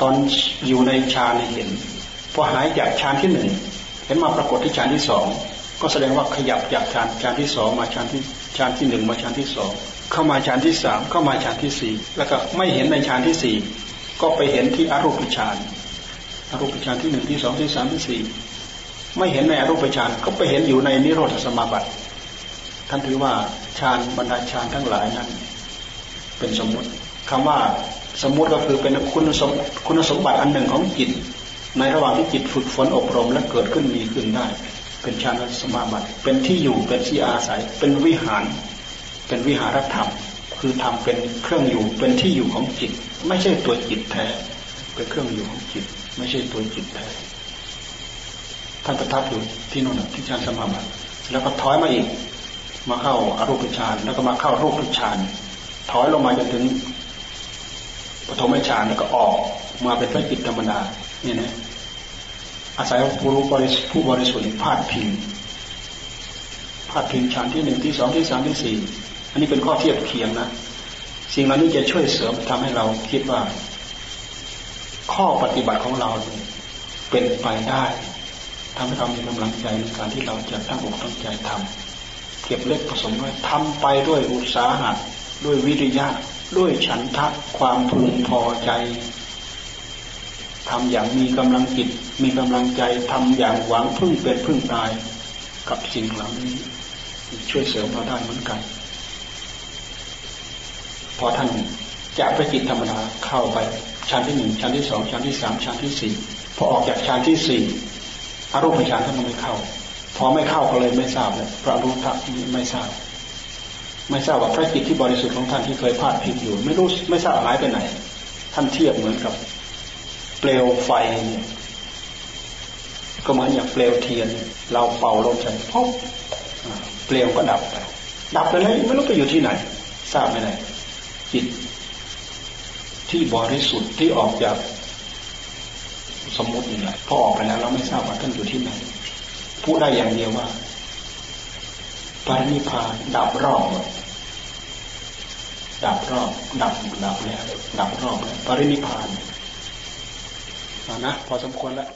ตอนอยู่ในฌานเห็นพอหายจากฌานที่หนึ่งเห็นมาปรากฏที่ฌานที่สองก็แสดงว่าขยับจากฌานฌานที่สองมาฌานที่ฌานที่หนึ่งมาฌานที่สองเข้ามาฌานที่สามเข้ามาฌานที่สี่แล้วก็ไม่เห็นในฌานที่สี่ ก็ไปเห็นที่อรูปฌานอรูปฌานที่หนึ่งที่สองที่สามที่สี่ไม่เห็นในอรูปฌานก็ไปเห็นอยู่ในนิโรธสมาบัติ ท่านถือว่าฌานบรรดาฌานทั้งหลายนั้น เป็นสมมติคำว่าสมมติก็คือเป็นคุณสมคุณสมบัติอันหนึ่งของจิต ในระหว่างที่จิตฝึกฝนอบรมและเกิดขึ้นมีขึ้นได้ เป็นฌานสมาบัติ เป็นที่อยู่เป็นที่อาศัย เป็นวิหาร เป็นวิหารธรรม คือทำเป็นเครื่องอยู่เป็นที่อยู่ของจิต ไม่ใช่ตัวจิตแท้เป็นเครื่องอยู่ของจิต ไม่ใช่ตัวจิตแท้ท่านประทับอยู่ที่นู่นที่ฌานสมาบัติแล้วก็ถอยมาอีก มาเข้าอารูปฌานแล้วก็มาเข้ารูปฌานถอยลงมาจนถึงปฐมฌานแล้วก็ออกมาเป็นพระจิตธรรมดานี่นะอาศัยผู้รู้บริสุทธิ์ผู้บริสุทธิ์พาดพิงพาดพิงชั้นที่หนึ่งที่สองที่สามที่สี่อันนี้เป็นข้อเทียบเคียงนะ สิ่งเหล่านี้จะช่วยเสริมทำให้เราคิดว่า ข้อปฏิบัติของเราเป็นไปได้ทำให้เรามีกำลังใจในการที่เราจะตั้งอกตั้งใจทำเก็บเล็กผสมน้อยทำไปด้วยอุตสาหะด้วยวิริยะ ด้วยฉันทะความพึงพอใจทำอย่างมีกำลังจิตมีกำลังใจทำอย่างหวังพึ่งเป็นพึ่งตายกับสิ่งเหล่านี้ ช่วยเสริมเราได้เหมือนกัน พอท่านจะไปจิตธรรมดาเข้าไปชั้นที่หนึ่งชั้นที่สองชั้นที่สามชั้นที่สี่พอออกจากชั้นที่สี่อารมณ์ฌานท่านไม่เข้า พอไม่เข้าก็เลยไม่ทราบเลยพระรู้ทักไม่ทราบ ไม่ทราบว่าพระจิตที่บริสุทธิ์ของท่านที่เคยพาดพิงอยู่ ไม่รู้ไม่ทราบหายไปไหน ท่านเทียบเหมือนกับ เปลวไฟเนี่ยก็เหมือนอย่างเปลวเทียน เราเป่าลมใส่พบเปลวก็ดับไปดับไปแล้วไม่รู้ไปอยู่ที่ไหน ทราบไม่ได้ จิตที่บริสุทธิ์ที่ออกจากสมมตินี่แหละพอออกไปแล้วเราไม่ทราบว่าท่านอยู่ที่ไหนพูดได้อย่างเดียวว่าปานิพานดับรอบดับรอบ ดับดับแล้วดับรอบแล้วปรินิพานนะพอสมควรแล้ว